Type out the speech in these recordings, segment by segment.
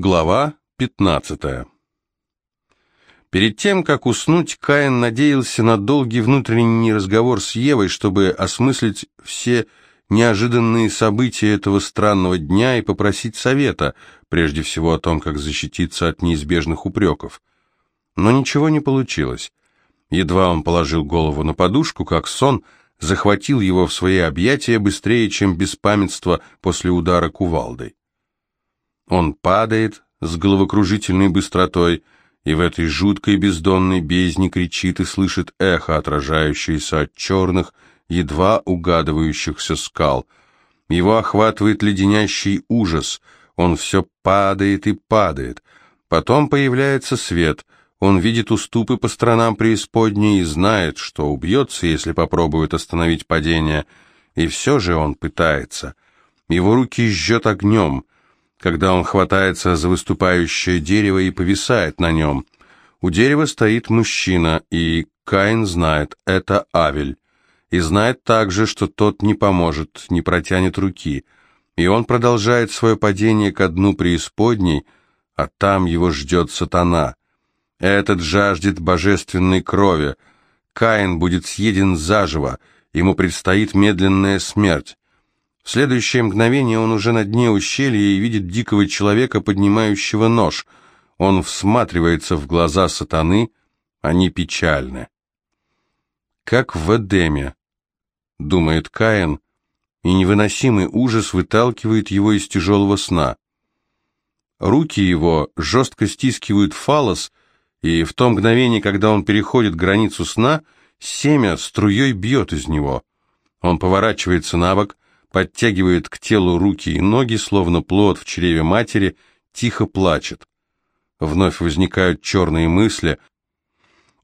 Глава 15 Перед тем, как уснуть, Каин надеялся на долгий внутренний разговор с Евой, чтобы осмыслить все неожиданные события этого странного дня и попросить совета, прежде всего о том, как защититься от неизбежных упреков. Но ничего не получилось. Едва он положил голову на подушку, как сон захватил его в свои объятия быстрее, чем беспамятство после удара кувалдой. Он падает с головокружительной быстротой, и в этой жуткой бездонной бездне кричит и слышит эхо, отражающееся от черных, едва угадывающихся скал. Его охватывает леденящий ужас, он все падает и падает. Потом появляется свет, он видит уступы по сторонам преисподней и знает, что убьется, если попробует остановить падение, и все же он пытается. Его руки жжет огнем — когда он хватается за выступающее дерево и повисает на нем. У дерева стоит мужчина, и Каин знает, это Авель, и знает также, что тот не поможет, не протянет руки, и он продолжает свое падение ко дну преисподней, а там его ждет сатана. Этот жаждет божественной крови. Каин будет съеден заживо, ему предстоит медленная смерть. В следующее мгновение он уже на дне ущелья и видит дикого человека, поднимающего нож. Он всматривается в глаза сатаны, они печальны. «Как в Эдеме», — думает Каин, и невыносимый ужас выталкивает его из тяжелого сна. Руки его жестко стискивают фалос, и в то мгновение, когда он переходит границу сна, семя струей бьет из него. Он поворачивается на бок, подтягивает к телу руки и ноги, словно плод в чреве матери, тихо плачет. Вновь возникают черные мысли.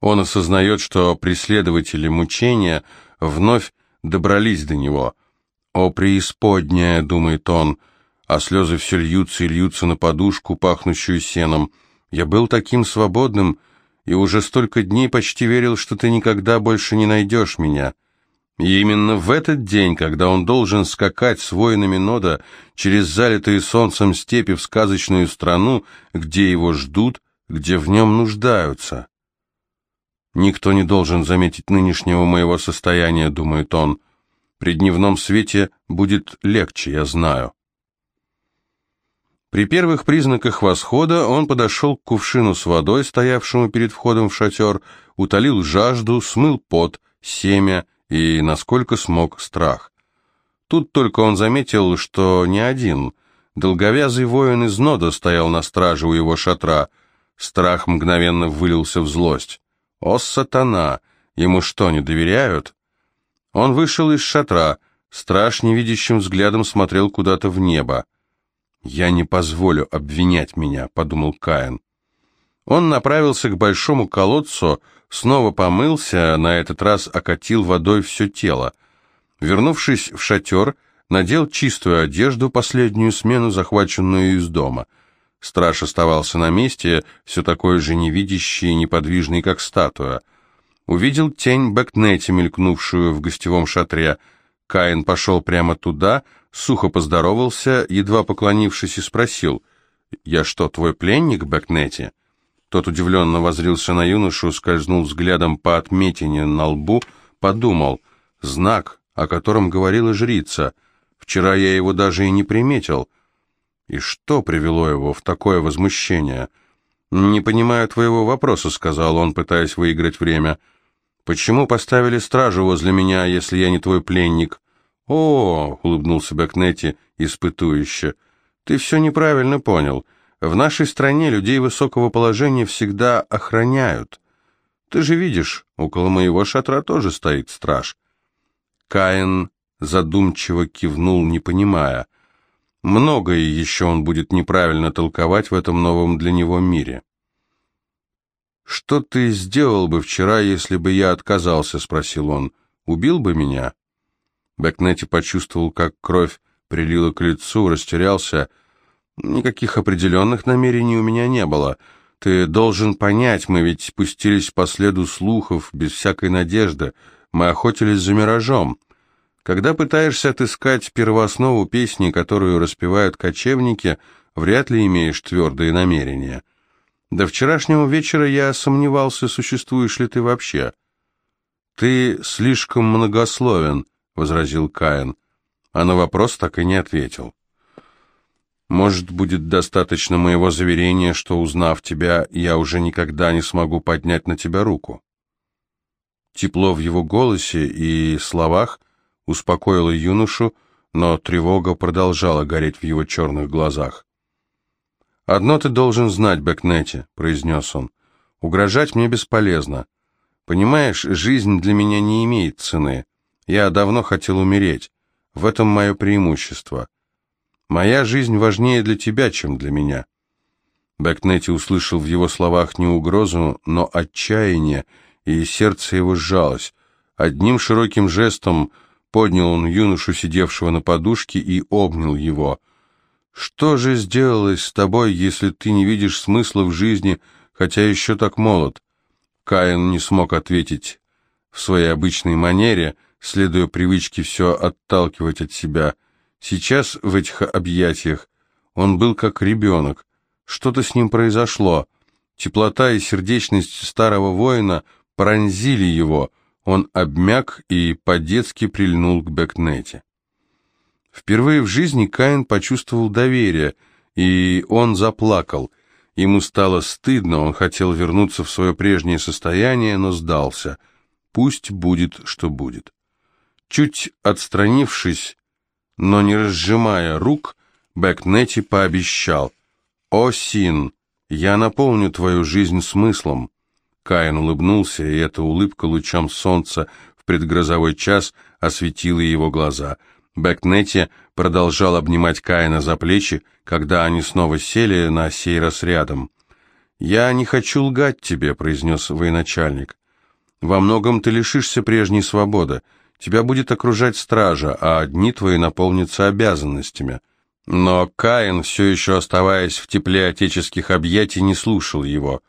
Он осознает, что преследователи мучения вновь добрались до него. «О, преисподняя!» — думает он, а слезы все льются и льются на подушку, пахнущую сеном. «Я был таким свободным и уже столько дней почти верил, что ты никогда больше не найдешь меня». И именно в этот день, когда он должен скакать с воинами Нода через залитые солнцем степи в сказочную страну, где его ждут, где в нем нуждаются. «Никто не должен заметить нынешнего моего состояния», — думает он. «При дневном свете будет легче, я знаю». При первых признаках восхода он подошел к кувшину с водой, стоявшему перед входом в шатер, утолил жажду, смыл пот, семя и, насколько смог, страх. Тут только он заметил, что не один. Долговязый воин из Нода стоял на страже у его шатра. Страх мгновенно вылился в злость. «О, сатана! Ему что, не доверяют?» Он вышел из шатра. Страж невидящим взглядом смотрел куда-то в небо. «Я не позволю обвинять меня», — подумал Каин. Он направился к большому колодцу, снова помылся, на этот раз окатил водой все тело. Вернувшись в шатер, надел чистую одежду, последнюю смену, захваченную из дома. Страж оставался на месте, все такой же невидящий и неподвижный, как статуя. Увидел тень Бэкнети, мелькнувшую в гостевом шатре. Каин пошел прямо туда, сухо поздоровался, едва поклонившись, и спросил, «Я что, твой пленник, Бэкнети?» Тот удивленно возрился на юношу, скользнул взглядом по отметине на лбу, подумал, знак, о котором говорила жрица. Вчера я его даже и не приметил. И что привело его в такое возмущение? «Не понимаю твоего вопроса», — сказал он, пытаясь выиграть время. «Почему поставили стражу возле меня, если я не твой пленник?» «О!» — улыбнулся Бекнети испытующе. «Ты все неправильно понял. В нашей стране людей высокого положения всегда охраняют. Ты же видишь, около моего шатра тоже стоит страж. Каин задумчиво кивнул, не понимая. Многое еще он будет неправильно толковать в этом новом для него мире. «Что ты сделал бы вчера, если бы я отказался?» — спросил он. «Убил бы меня?» Бекнети почувствовал, как кровь прилила к лицу, растерялся — Никаких определенных намерений у меня не было. Ты должен понять, мы ведь спустились по следу слухов, без всякой надежды. Мы охотились за миражом. Когда пытаешься отыскать первооснову песни, которую распевают кочевники, вряд ли имеешь твердые намерения. До вчерашнего вечера я сомневался, существуешь ли ты вообще. Ты слишком многословен, возразил Каин, а на вопрос так и не ответил. Может, будет достаточно моего заверения, что, узнав тебя, я уже никогда не смогу поднять на тебя руку. Тепло в его голосе и словах успокоило юношу, но тревога продолжала гореть в его черных глазах. «Одно ты должен знать, Бэкнетти», — произнес он. «Угрожать мне бесполезно. Понимаешь, жизнь для меня не имеет цены. Я давно хотел умереть. В этом мое преимущество. Моя жизнь важнее для тебя, чем для меня». Бэкнетти услышал в его словах не угрозу, но отчаяние, и сердце его сжалось. Одним широким жестом поднял он юношу, сидевшего на подушке, и обнял его — что же сделалось с тобой, если ты не видишь смысла в жизни, хотя еще так молод? Каин не смог ответить в своей обычной манере, следуя привычке все отталкивать от себя. Сейчас в этих объятиях он был как ребенок. Что-то с ним произошло. Теплота и сердечность старого воина пронзили его. Он обмяк и по-детски прильнул к Бекнете. Впервые в жизни Каин почувствовал доверие, и он заплакал. Ему стало стыдно, он хотел вернуться в свое прежнее состояние, но сдался. Пусть будет, что будет. Чуть отстранившись, но не разжимая рук, Бэкнети пообещал. «О, Син, я наполню твою жизнь смыслом». Каин улыбнулся, и эта улыбка лучом солнца в предгрозовой час осветила его глаза — Бэкнетти продолжал обнимать Каина за плечи, когда они снова сели на сей раз рядом. «Я не хочу лгать тебе», — произнес военачальник. «Во многом ты лишишься прежней свободы. Тебя будет окружать стража, а дни твои наполнятся обязанностями». Но Каин, все еще оставаясь в тепле отеческих объятий, не слушал его.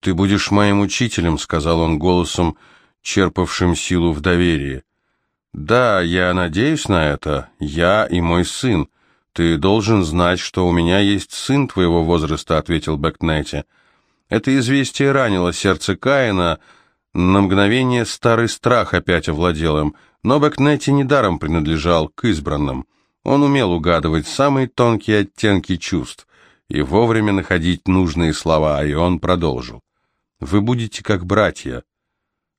«Ты будешь моим учителем», — сказал он голосом, черпавшим силу в доверии. «Да, я надеюсь на это. Я и мой сын. Ты должен знать, что у меня есть сын твоего возраста», — ответил Бэкнетти. Это известие ранило сердце Каина. На мгновение старый страх опять овладел им, но Бэкнетти недаром принадлежал к избранным. Он умел угадывать самые тонкие оттенки чувств и вовремя находить нужные слова, и он продолжил. «Вы будете как братья».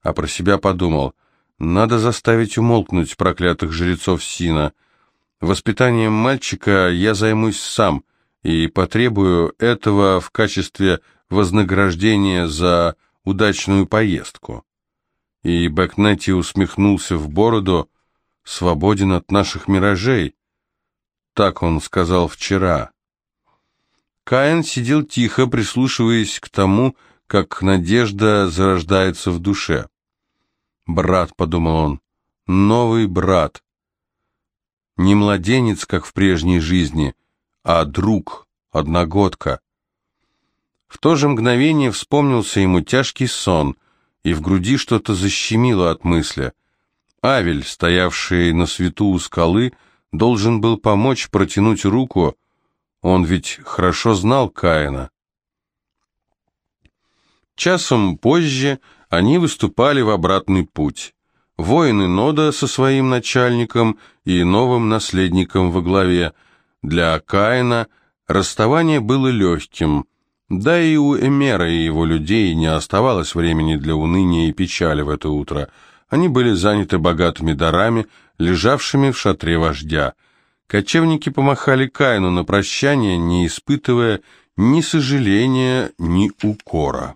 А про себя подумал — надо заставить умолкнуть проклятых жрецов Сина. Воспитанием мальчика я займусь сам и потребую этого в качестве вознаграждения за удачную поездку. И Бэкнетти усмехнулся в бороду, свободен от наших миражей. Так он сказал вчера. Каин сидел тихо, прислушиваясь к тому, как надежда зарождается в душе. «Брат», — подумал он, — «новый брат». Не младенец, как в прежней жизни, а друг, одногодка. В то же мгновение вспомнился ему тяжкий сон, и в груди что-то защемило от мысли. Авель, стоявший на свету у скалы, должен был помочь протянуть руку, он ведь хорошо знал Каина. Часом позже они выступали в обратный путь. Воины Нода со своим начальником и новым наследником во главе. Для Каина расставание было легким, да и у Эмера и его людей не оставалось времени для уныния и печали в это утро. Они были заняты богатыми дарами, лежавшими в шатре вождя. Кочевники помахали Каину на прощание, не испытывая ни сожаления, ни укора.